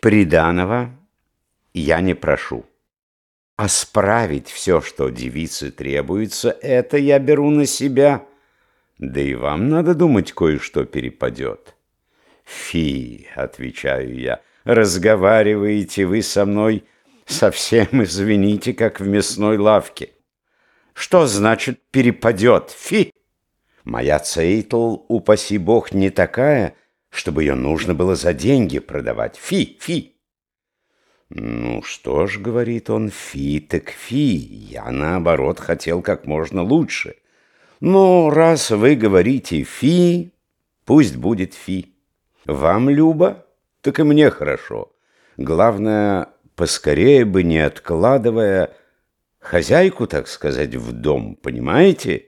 Приданого я не прошу. А справить все, что девице требуется, это я беру на себя. Да и вам надо думать, кое-что перепадет. Фи, отвечаю я, разговариваете вы со мной совсем, извините, как в мясной лавке. Что значит перепадет? Фи! Моя цейтл, упаси бог, не такая, чтобы ее нужно было за деньги продавать. Фи, фи! «Ну что ж, — говорит он, — фи так фи, я, наоборот, хотел как можно лучше. Но раз вы говорите фи, пусть будет фи. Вам, Люба, так и мне хорошо. Главное, поскорее бы, не откладывая, хозяйку, так сказать, в дом, понимаете?»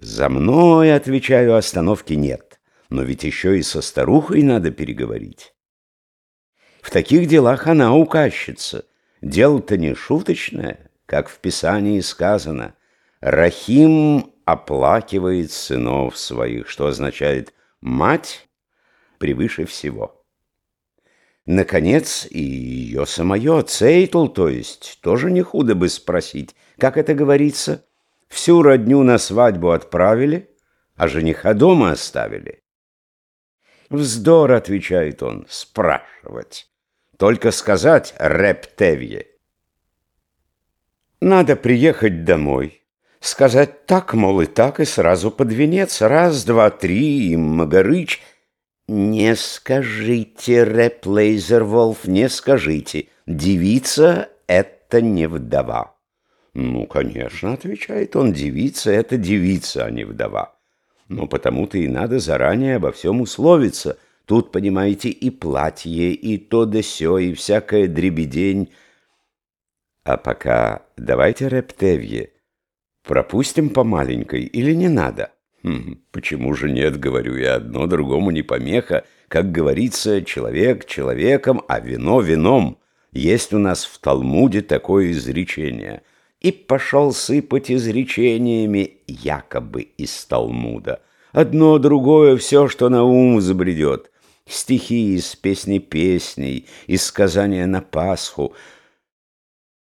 «За мной, — отвечаю, — остановки нет, но ведь еще и со старухой надо переговорить». В таких делах она указчица. Дело-то не шуточное, как в Писании сказано. Рахим оплакивает сынов своих, что означает «мать превыше всего». Наконец, и ее самое, Цейтл, то есть, тоже не худо бы спросить, как это говорится, всю родню на свадьбу отправили, а жениха дома оставили. «Вздор», — отвечает он, — «спрашивать». Только сказать «рептевье». Надо приехать домой, сказать так, мол, и так, и сразу под венец. Раз, два, три, и Магарыч. Не скажите, Реплейзер Волф, не скажите. Девица — это не вдова. Ну, конечно, отвечает он, девица — это девица, а не вдова. Но потому-то и надо заранее обо всем условиться — Тут, понимаете, и платье, и то да сё, и всякая дребедень. А пока давайте рептевье. Пропустим по маленькой или не надо? Хм, почему же нет, говорю я, одно другому не помеха. Как говорится, человек человеком, а вино вином. Есть у нас в Талмуде такое изречение. И пошел сыпать изречениями якобы из Талмуда. Одно другое, все, что на ум забредет стихи из песни песней, из сказания на Пасху —